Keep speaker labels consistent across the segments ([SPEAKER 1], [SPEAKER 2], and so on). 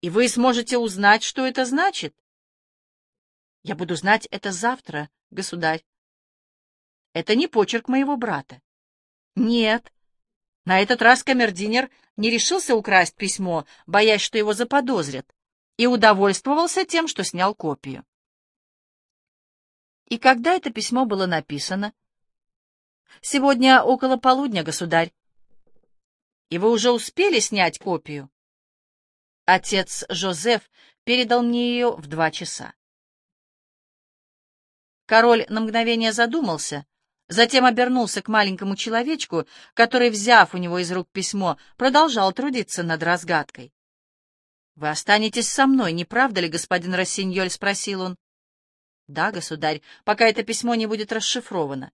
[SPEAKER 1] И вы сможете узнать, что это значит? Я буду знать это завтра, государь. Это не почерк моего брата. Нет. На этот раз камердинер не решился украсть письмо, боясь, что его заподозрят, и удовольствовался тем, что снял копию. И когда это письмо было написано? Сегодня около полудня, государь. И вы уже успели снять копию? Отец Жозеф передал мне ее в два часа. Король на мгновение задумался, затем обернулся к маленькому человечку, который, взяв у него из рук письмо, продолжал трудиться над разгадкой. «Вы останетесь со мной, не правда ли, господин Рассиньоль?» — спросил он. «Да, государь, пока это письмо не будет расшифровано».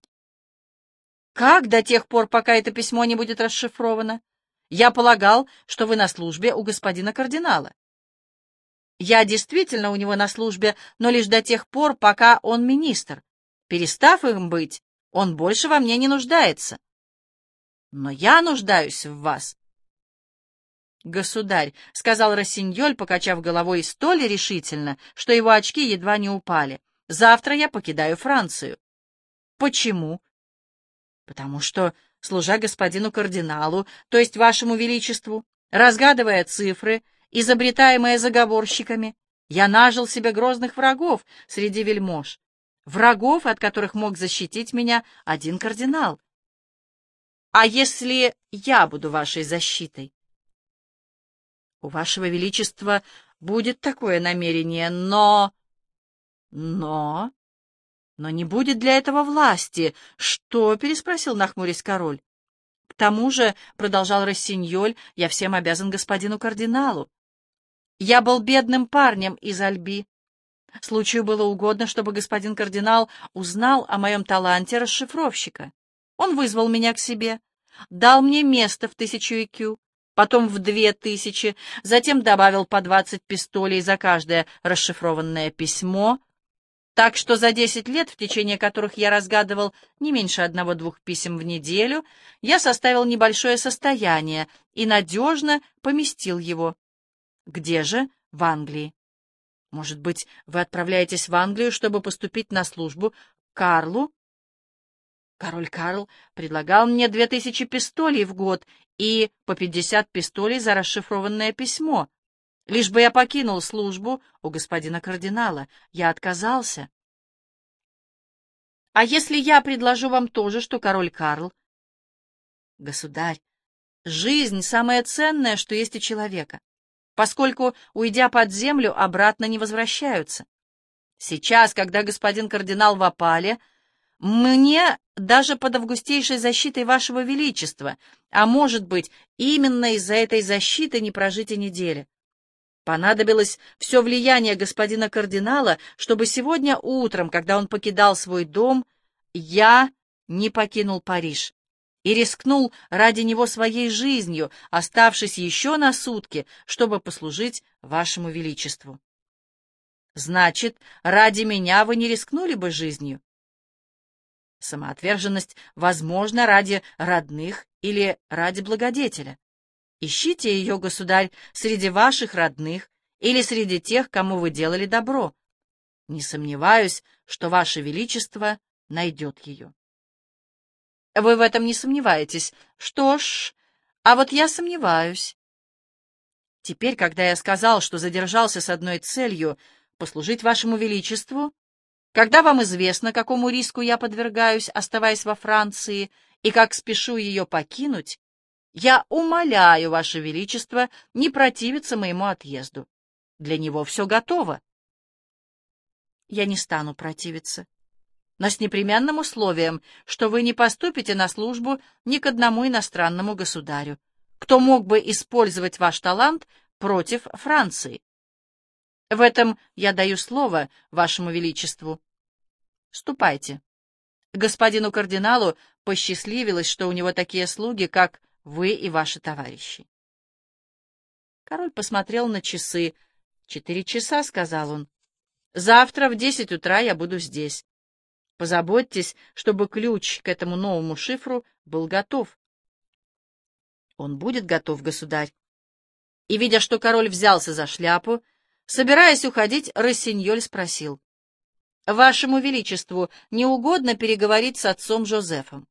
[SPEAKER 1] «Как до тех пор, пока это письмо не будет расшифровано? Я полагал, что вы на службе у господина кардинала». Я действительно у него на службе, но лишь до тех пор, пока он министр. Перестав им быть, он больше во мне не нуждается. Но я нуждаюсь в вас. «Государь», — сказал Рассиньоль, покачав головой столь решительно, что его очки едва не упали, — «завтра я покидаю Францию». «Почему?» «Потому что, служа господину кардиналу, то есть вашему величеству, разгадывая цифры, изобретаемое заговорщиками, я нажил себе грозных врагов среди вельмож, врагов, от которых мог защитить меня один кардинал. А если я буду вашей защитой? У вашего величества будет такое намерение, но... Но... Но не будет для этого власти. Что? — переспросил нахмурясь король. К тому же, — продолжал Рассиньоль, — я всем обязан господину кардиналу. Я был бедным парнем из Альби. Случаю было угодно, чтобы господин кардинал узнал о моем таланте расшифровщика. Он вызвал меня к себе, дал мне место в тысячу икю, потом в две тысячи, затем добавил по двадцать пистолей за каждое расшифрованное письмо, так что за десять лет, в течение которых я разгадывал не меньше одного-двух писем в неделю, я составил небольшое состояние и надежно поместил его где же? В Англии. Может быть, вы отправляетесь в Англию, чтобы поступить на службу Карлу? Король Карл предлагал мне две тысячи пистолей в год и по пятьдесят пистолей за расшифрованное письмо. Лишь бы я покинул службу у господина кардинала. Я отказался. А если я предложу вам то же, что король Карл? Государь, жизнь — самое ценное, что есть у человека поскольку, уйдя под землю, обратно не возвращаются. Сейчас, когда господин кардинал в опале, мне даже под августейшей защитой вашего величества, а может быть, именно из-за этой защиты не прожить и недели. Понадобилось все влияние господина кардинала, чтобы сегодня утром, когда он покидал свой дом, я не покинул Париж и рискнул ради него своей жизнью, оставшись еще на сутки, чтобы послужить вашему величеству. Значит, ради меня вы не рискнули бы жизнью? Самоотверженность возможна ради родных или ради благодетеля. Ищите ее, государь, среди ваших родных или среди тех, кому вы делали добро. Не сомневаюсь, что ваше величество найдет ее. Вы в этом не сомневаетесь. Что ж, а вот я сомневаюсь. Теперь, когда я сказал, что задержался с одной целью — послужить вашему величеству, когда вам известно, какому риску я подвергаюсь, оставаясь во Франции, и как спешу ее покинуть, я умоляю, ваше величество, не противиться моему отъезду. Для него все готово. Я не стану противиться но с непременным условием, что вы не поступите на службу ни к одному иностранному государю, кто мог бы использовать ваш талант против Франции. В этом я даю слово вашему величеству. Ступайте. Господину кардиналу посчастливилось, что у него такие слуги, как вы и ваши товарищи. Король посмотрел на часы. «Четыре часа», — сказал он. «Завтра в десять утра я буду здесь. Позаботьтесь, чтобы ключ к этому новому шифру был готов. Он будет готов, государь. И, видя, что король взялся за шляпу, собираясь уходить, Рассиньоль спросил. «Вашему Величеству не угодно переговорить с отцом Жозефом?»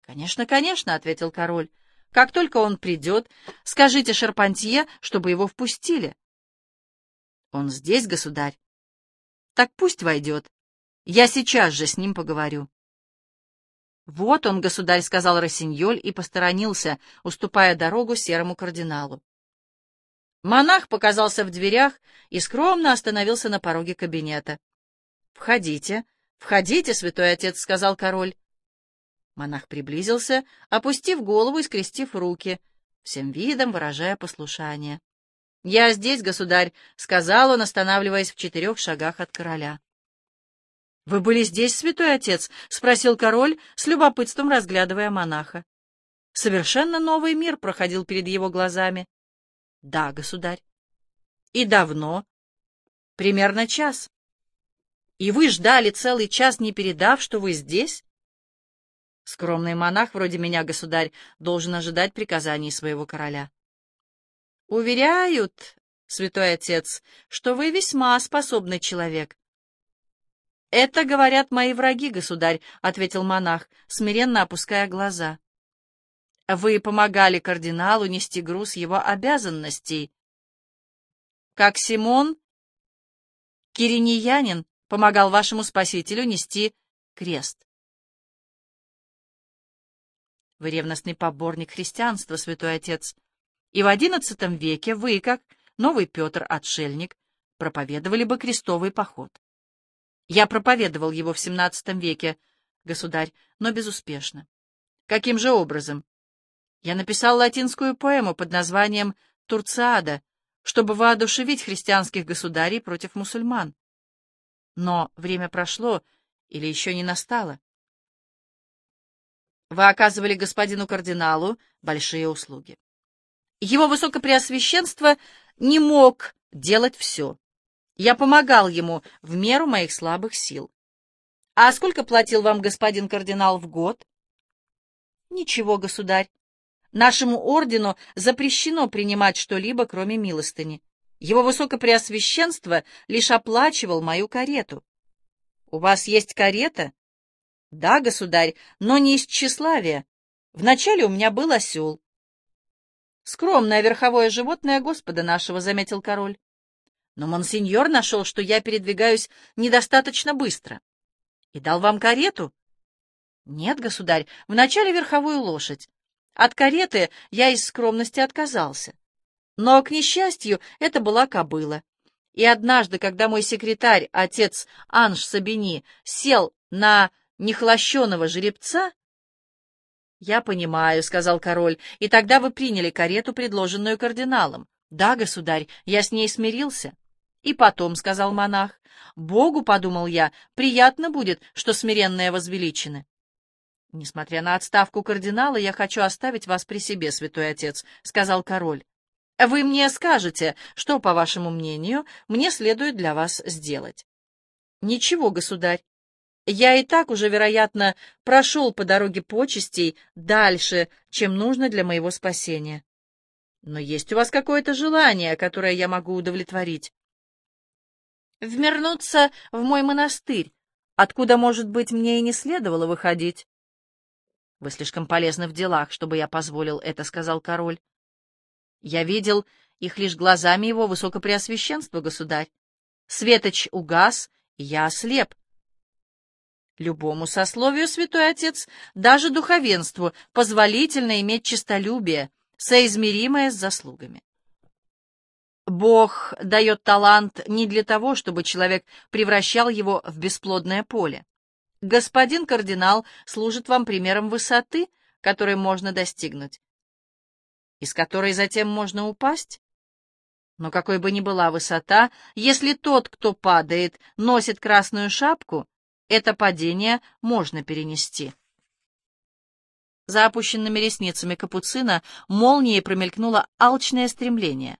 [SPEAKER 1] «Конечно, конечно», — ответил король. «Как только он придет, скажите Шарпантье, чтобы его впустили». «Он здесь, государь?» «Так пусть войдет. Я сейчас же с ним поговорю». «Вот он, государь», — сказал Рассиньоль и посторонился, уступая дорогу серому кардиналу. Монах показался в дверях и скромно остановился на пороге кабинета. «Входите, входите, святой отец», — сказал король. Монах приблизился, опустив голову и скрестив руки, всем видом выражая послушание. «Я здесь, государь», — сказал он, останавливаясь в четырех шагах от короля. «Вы были здесь, святой отец?» — спросил король, с любопытством разглядывая монаха. Совершенно новый мир проходил перед его глазами. Да, государь. И давно? Примерно час. И вы ждали целый час, не передав, что вы здесь? Скромный монах, вроде меня, государь, должен ожидать приказаний своего короля. Уверяют, святой отец, что вы весьма способный человек. «Это говорят мои враги, государь», — ответил монах, смиренно опуская глаза. Вы помогали кардиналу нести груз его обязанностей. Как Симон, кириньянин, помогал вашему спасителю нести крест. Вы ревностный поборник христианства, святой отец. И в XI веке вы, как новый Петр-отшельник, проповедовали бы крестовый поход. Я проповедовал его в XVII веке, государь, но безуспешно. Каким же образом? Я написал латинскую поэму под названием «Турциада», чтобы воодушевить христианских государей против мусульман. Но время прошло или еще не настало. Вы оказывали господину кардиналу большие услуги. Его высокопреосвященство не мог делать все. Я помогал ему в меру моих слабых сил. А сколько платил вам господин кардинал в год? Ничего, государь. Нашему ордену запрещено принимать что-либо, кроме милостыни. Его высокопреосвященство лишь оплачивал мою карету. — У вас есть карета? — Да, государь, но не из тщеславия. Вначале у меня был осел. — Скромное верховое животное Господа нашего, — заметил король. Но монсеньор нашел, что я передвигаюсь недостаточно быстро. И дал вам карету? — Нет, государь, вначале верховую лошадь. От кареты я из скромности отказался. Но, к несчастью, это была кобыла. И однажды, когда мой секретарь, отец Анж Сабини, сел на нехлощеного жеребца... — Я понимаю, — сказал король, — и тогда вы приняли карету, предложенную кардиналом. — Да, государь, я с ней смирился. И потом, — сказал монах, — Богу, — подумал я, — приятно будет, что смиренные возвеличены. «Несмотря на отставку кардинала, я хочу оставить вас при себе, святой отец», — сказал король. «Вы мне скажете, что, по вашему мнению, мне следует для вас сделать». «Ничего, государь. Я и так уже, вероятно, прошел по дороге почестей дальше, чем нужно для моего спасения. Но есть у вас какое-то желание, которое я могу удовлетворить?» «Вмернуться в мой монастырь, откуда, может быть, мне и не следовало выходить». «Вы слишком полезны в делах, чтобы я позволил это», — сказал король. «Я видел их лишь глазами его высокопреосвященства, государь. Светоч угас, я ослеп». Любому сословию, святой отец, даже духовенству, позволительно иметь честолюбие, соизмеримое с заслугами. Бог дает талант не для того, чтобы человек превращал его в бесплодное поле. Господин кардинал служит вам примером высоты, которой можно достигнуть, из которой затем можно упасть. Но какой бы ни была высота, если тот, кто падает, носит красную шапку, это падение можно перенести. За опущенными ресницами капуцина молнией промелькнуло алчное стремление.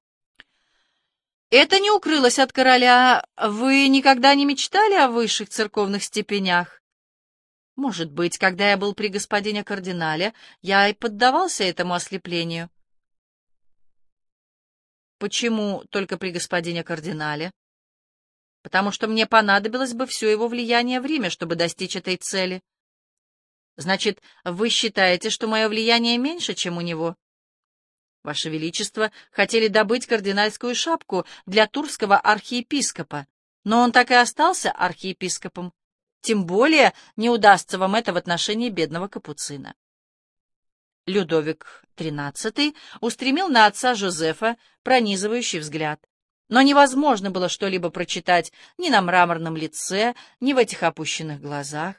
[SPEAKER 1] Это не укрылось от короля. Вы никогда не мечтали о высших церковных степенях? Может быть, когда я был при господине кардинале, я и поддавался этому ослеплению. Почему только при господине кардинале? Потому что мне понадобилось бы все его влияние в Риме, чтобы достичь этой цели. Значит, вы считаете, что мое влияние меньше, чем у него? Ваше Величество хотели добыть кардинальскую шапку для турского архиепископа, но он так и остался архиепископом. Тем более не удастся вам это в отношении бедного капуцина. Людовик XIII устремил на отца Жозефа пронизывающий взгляд. Но невозможно было что-либо прочитать ни на мраморном лице, ни в этих опущенных глазах.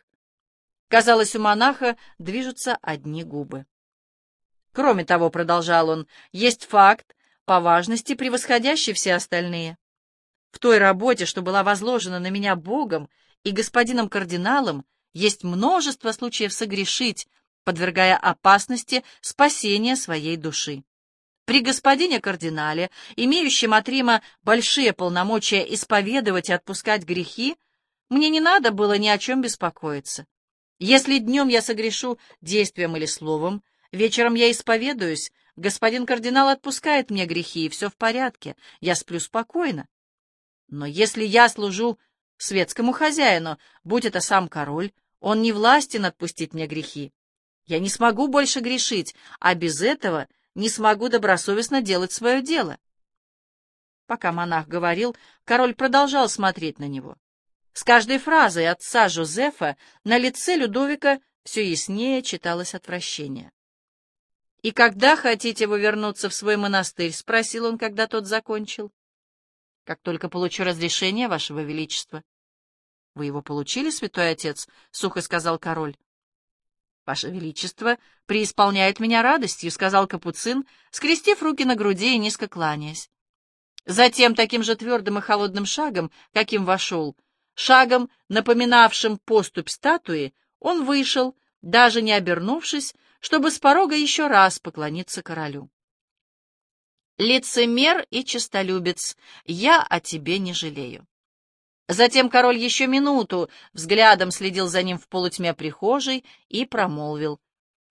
[SPEAKER 1] Казалось, у монаха движутся одни губы. Кроме того, продолжал он, есть факт, по важности превосходящий все остальные. В той работе, что была возложена на меня Богом и господином кардиналом, есть множество случаев согрешить, подвергая опасности спасения своей души. При господине кардинале, имеющем от Рима большие полномочия исповедовать и отпускать грехи, мне не надо было ни о чем беспокоиться. Если днем я согрешу действием или словом, вечером я исповедуюсь, господин кардинал отпускает мне грехи, и все в порядке, я сплю спокойно. Но если я служу светскому хозяину, будь это сам король, он не властен отпустить мне грехи. Я не смогу больше грешить, а без этого не смогу добросовестно делать свое дело. Пока монах говорил, король продолжал смотреть на него. С каждой фразой отца Жозефа на лице Людовика все яснее читалось отвращение. «И когда хотите вы вернуться в свой монастырь?» — спросил он, когда тот закончил. «Как только получу разрешение, Вашего Величества». «Вы его получили, святой отец?» — сухо сказал король. «Ваше Величество преисполняет меня радостью», — сказал Капуцин, скрестив руки на груди и низко кланяясь. Затем таким же твердым и холодным шагом, каким вошел, шагом, напоминавшим поступь статуи, он вышел, даже не обернувшись, чтобы с порога еще раз поклониться королю. «Лицемер и честолюбец, я о тебе не жалею». Затем король еще минуту взглядом следил за ним в полутьме прихожей и промолвил.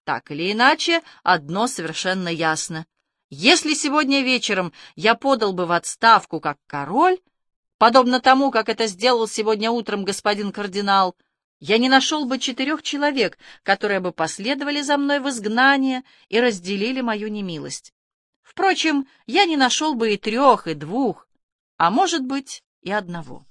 [SPEAKER 1] Так или иначе, одно совершенно ясно. Если сегодня вечером я подал бы в отставку как король, подобно тому, как это сделал сегодня утром господин кардинал, я не нашел бы четырех человек, которые бы последовали за мной в изгнание и разделили мою немилость. Впрочем, я не нашел бы и трех, и двух, а может быть, и одного.